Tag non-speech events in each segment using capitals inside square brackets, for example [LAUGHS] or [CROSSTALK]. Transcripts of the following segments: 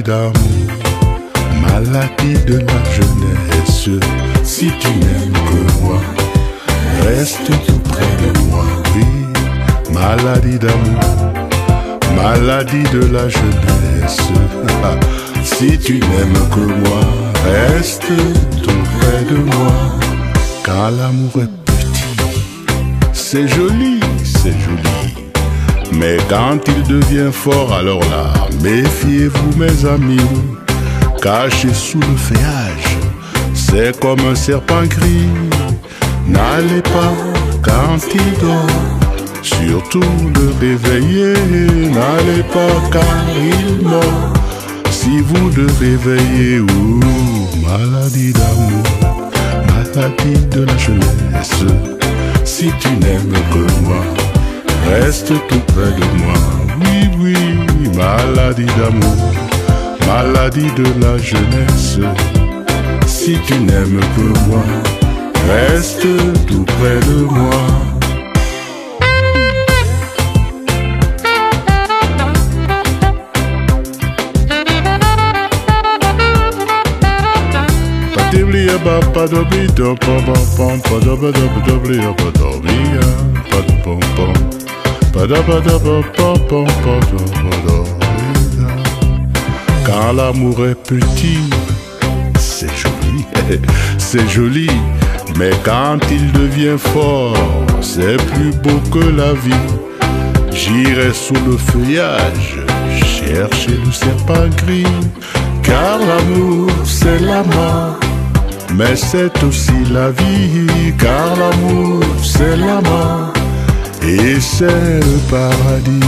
Maladie d'amour, maladie de la jeunesse. Si tu n'aimes que moi, reste tout près de moi. Oui, maladie d'amour, maladie de la jeunesse. [LAUGHS] Si tu n'aimes que moi, reste tout près de moi. Car l'amour est petit, c'est joli, quand il devient fort, alors là, méfiez-vous mes amis. Caché sous le feuillage, c'est comme un serpent gris. N'allez pas quand il dort, surtout le réveiller. N'allez pas car il meurt. Si vous le réveillez, ou maladie d'amour, maladie de la jeunesse. Si tu n'aimes que moi, reste tout près de moi. Oui, oui, maladie d'amour, maladie de la jeunesse. Si tu n'aimes que moi, reste tout près de moi. Padiblia Quand l'amour est petit, c'est joli, c'est joli. Mais quand il devient fort, c'est plus beau que la vie. J'irai sous le feuillage chercher le serpent gris, car l'amour c'est la mort, mais c'est aussi la vie, car l'amour c'est la mort et c'est le paradis.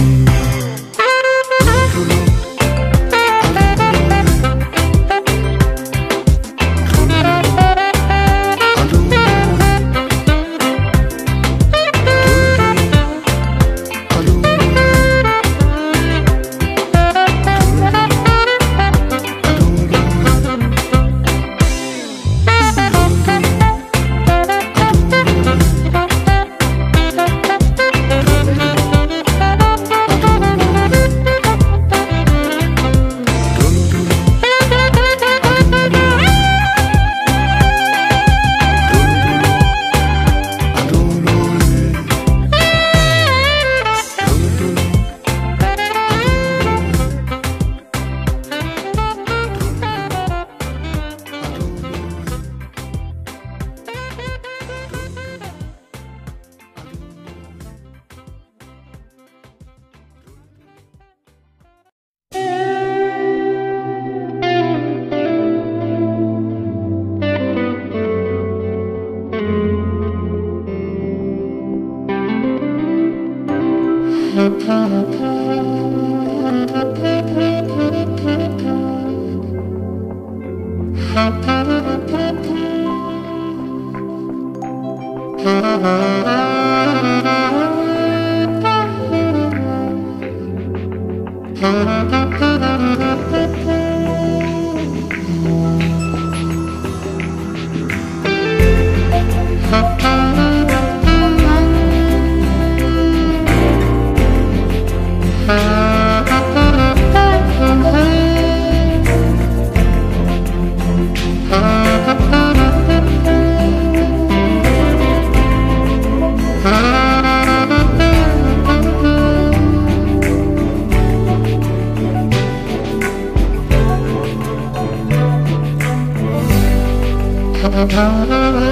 Thank you.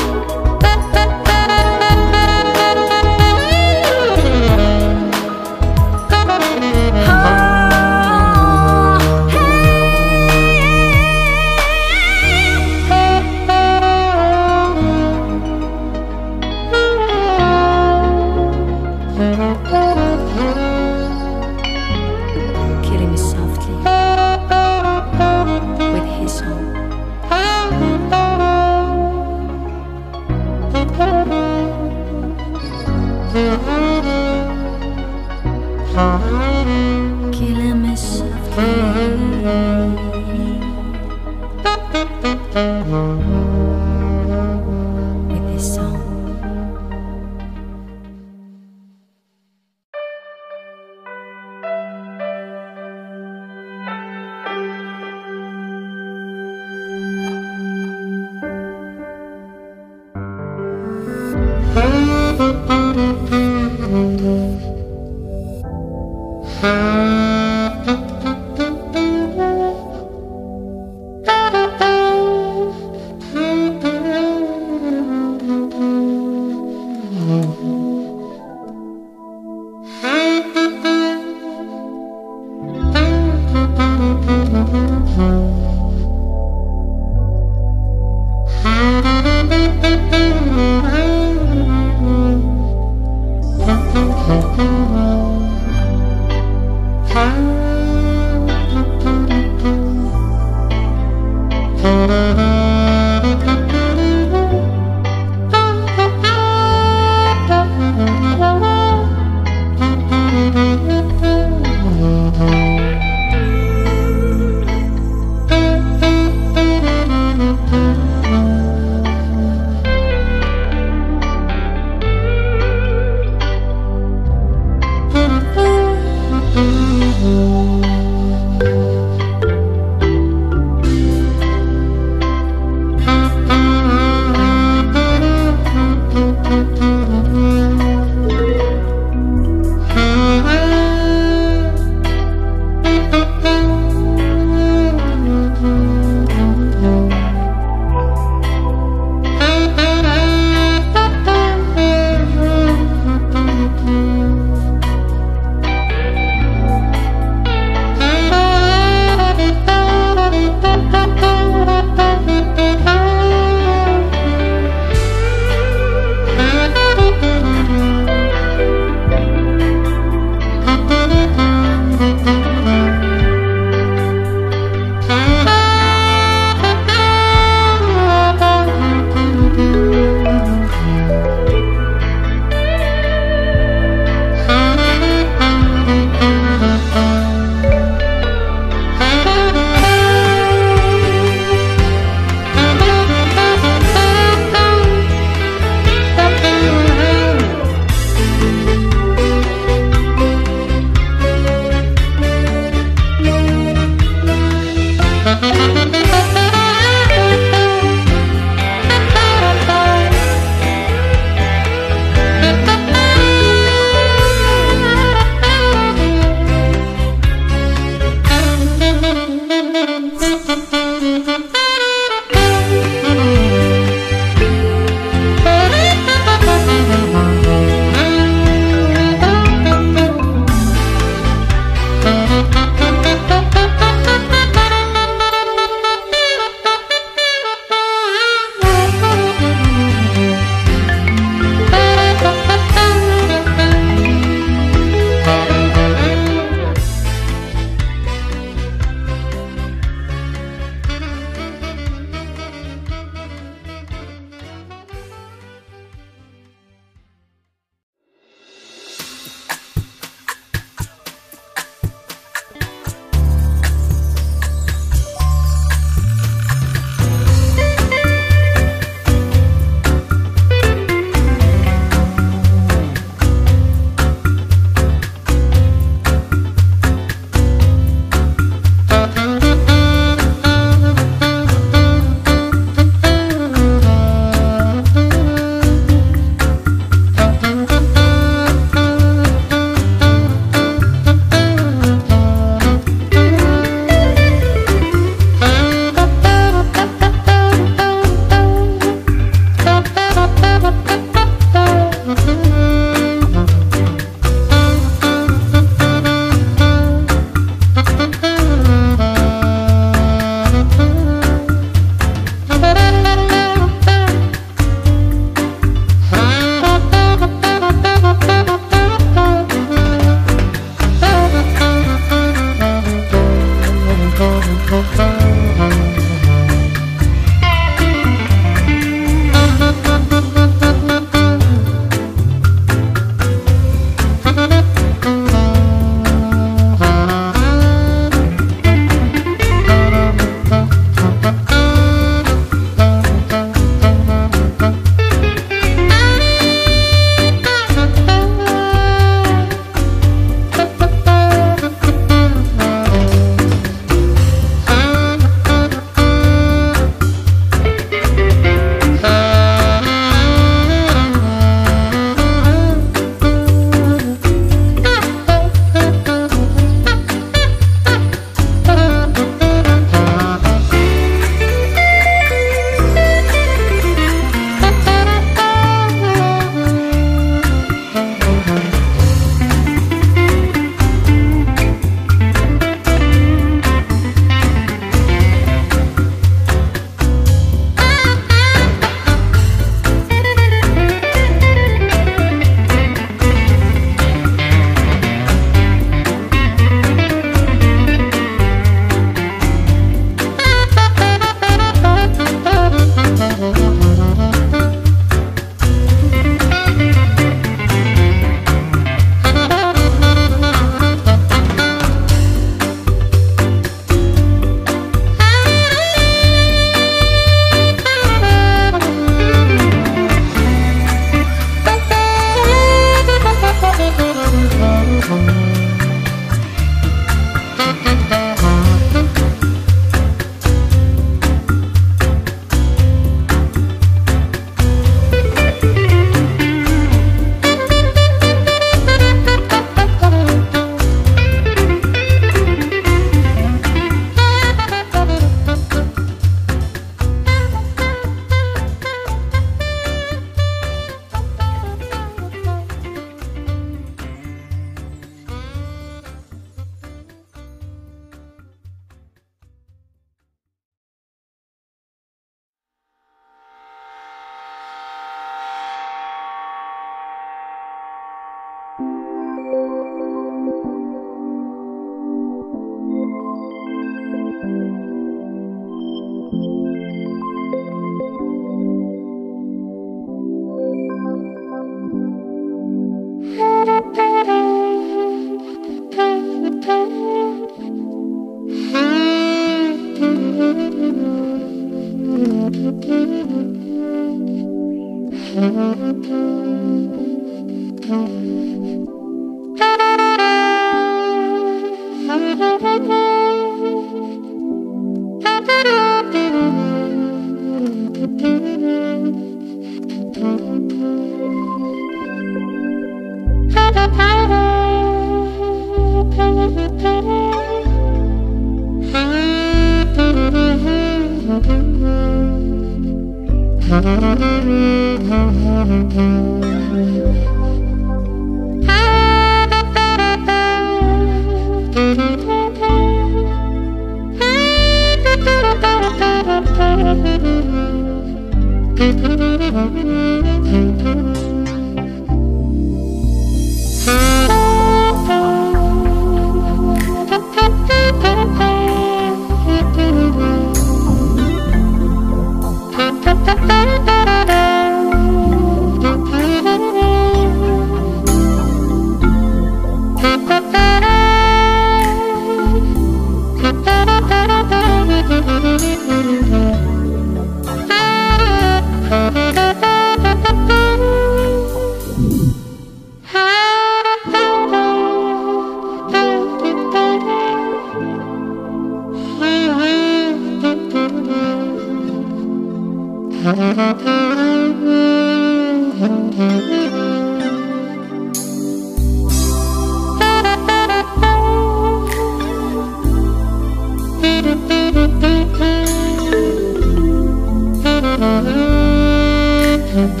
Thank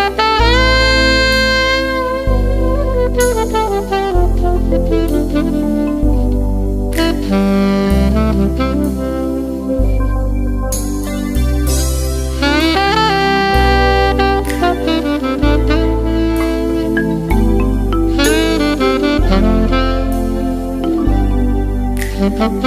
you. Thank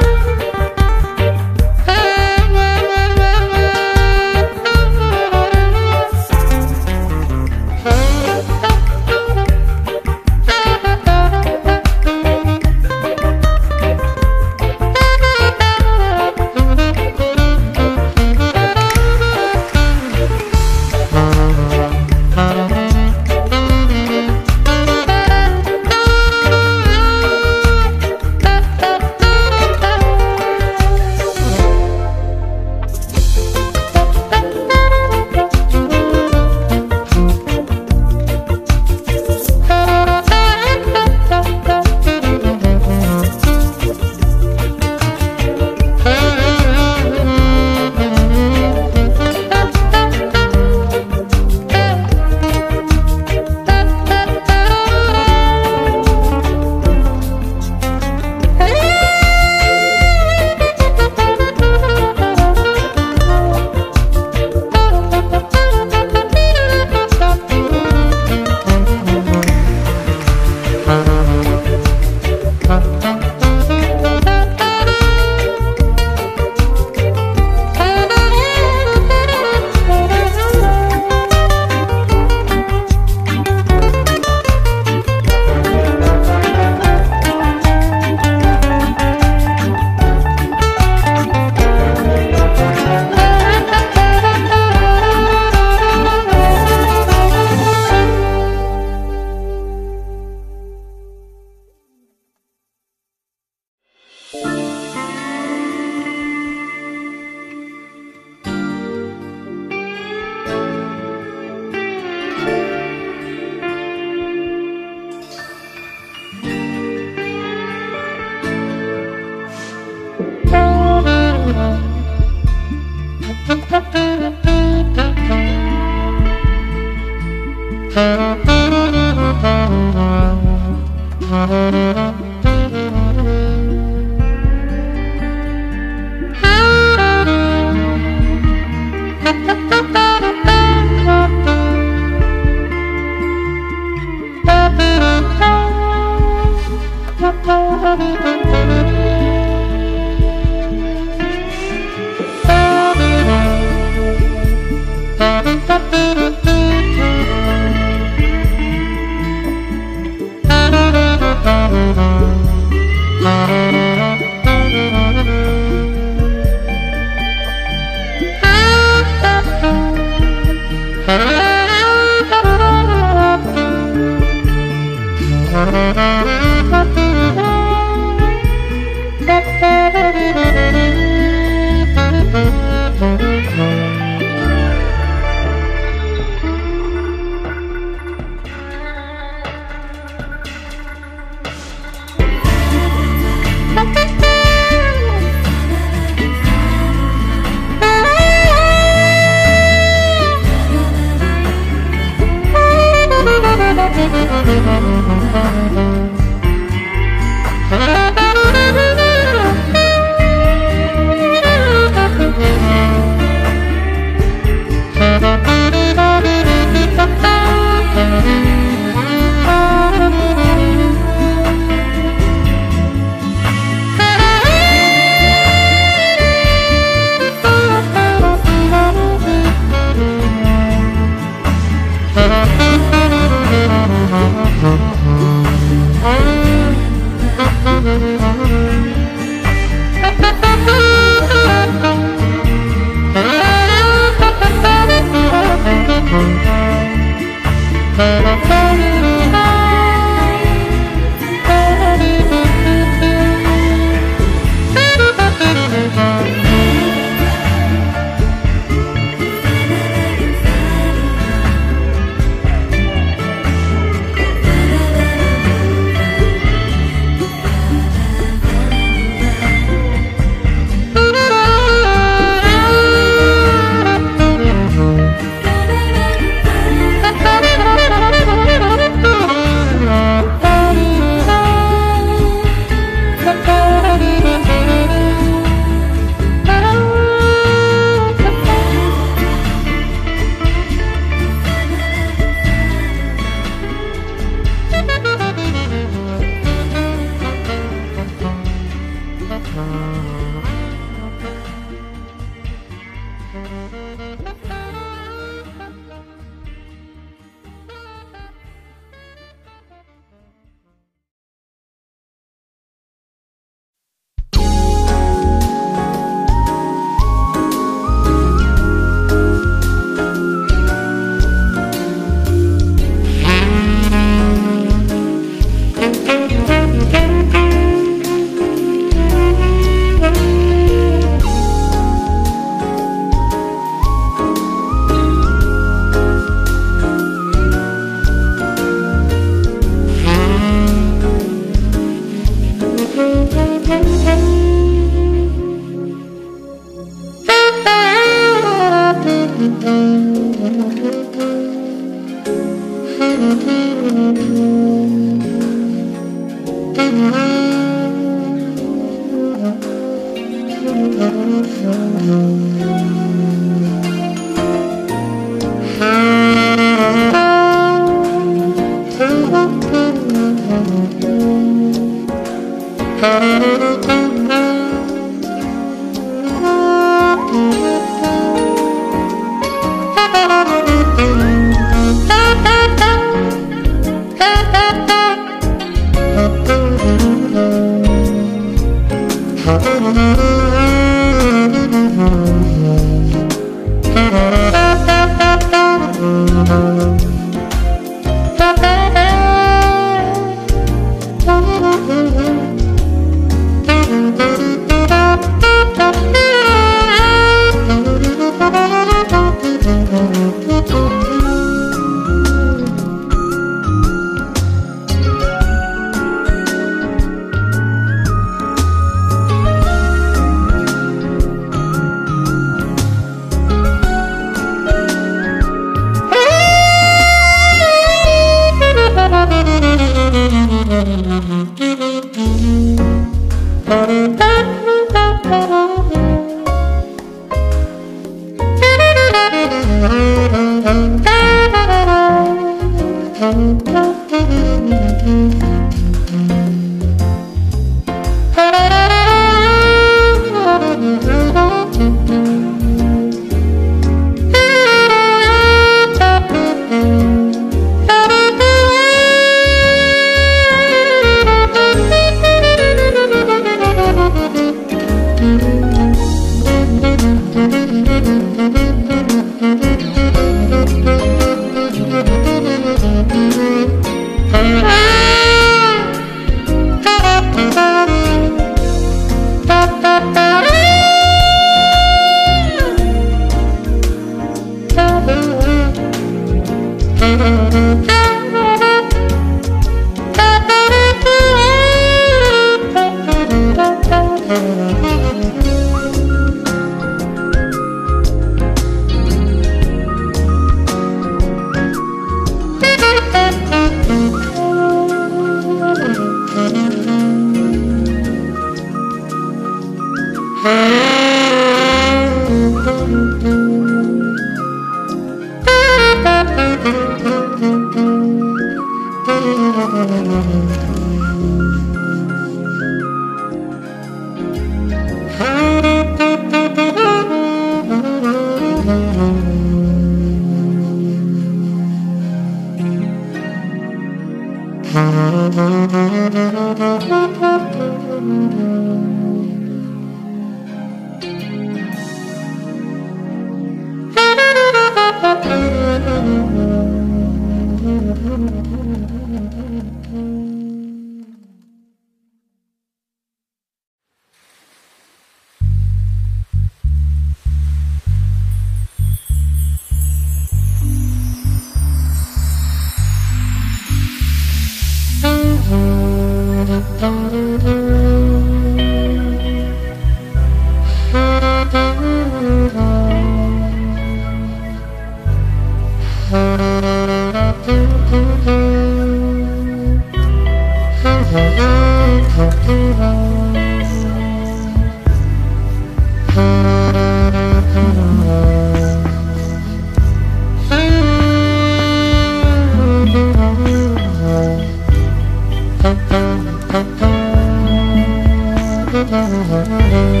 Mm-hmm.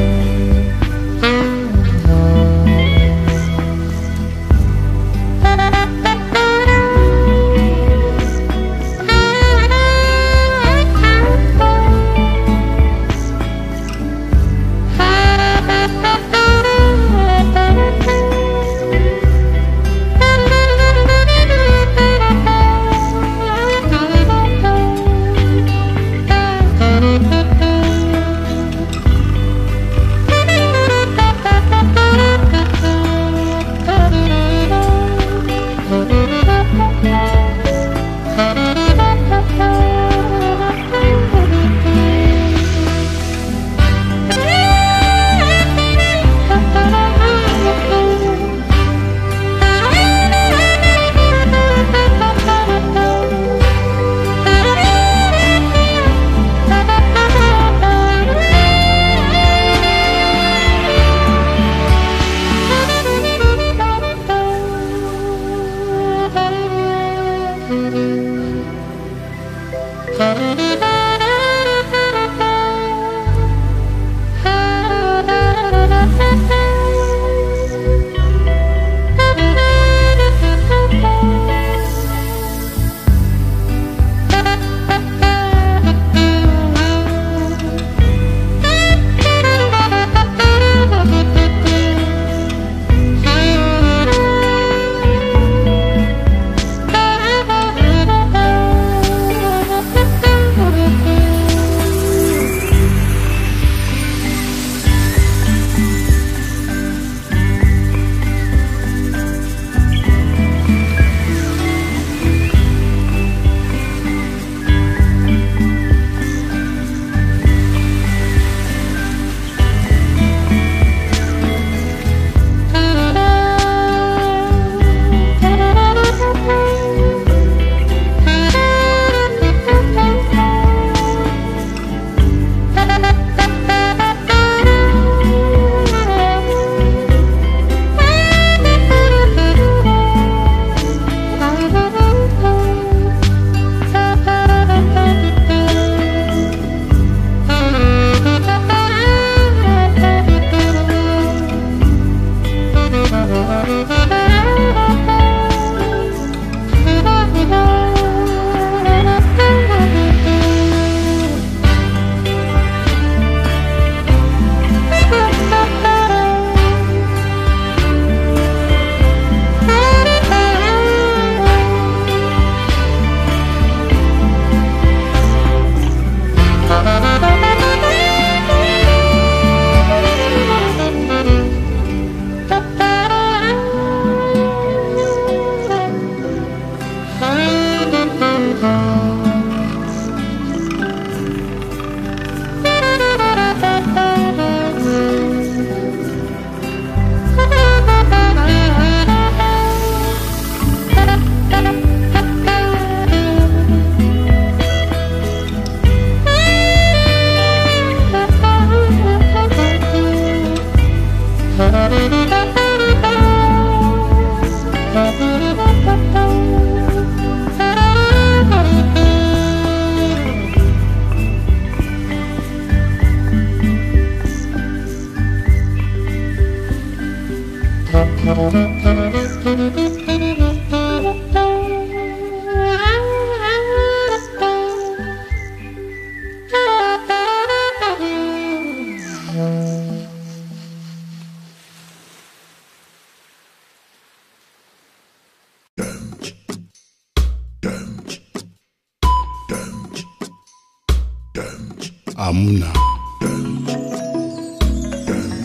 amuna.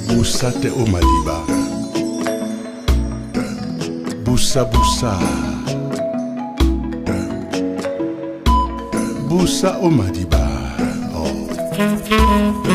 Busa te o maliba busabusa busa. O madiba. Oh.